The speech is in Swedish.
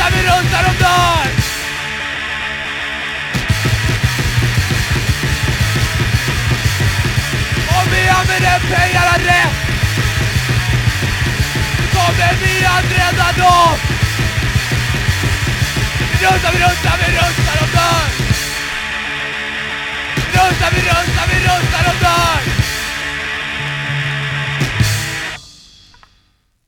rustar, vi runt vi de dör! Om vi använder pengarna rätt kommer vi att rädda dem! Vi rustar, vi rustar, vi rustar, de dör! Vi rustar, vi rustar,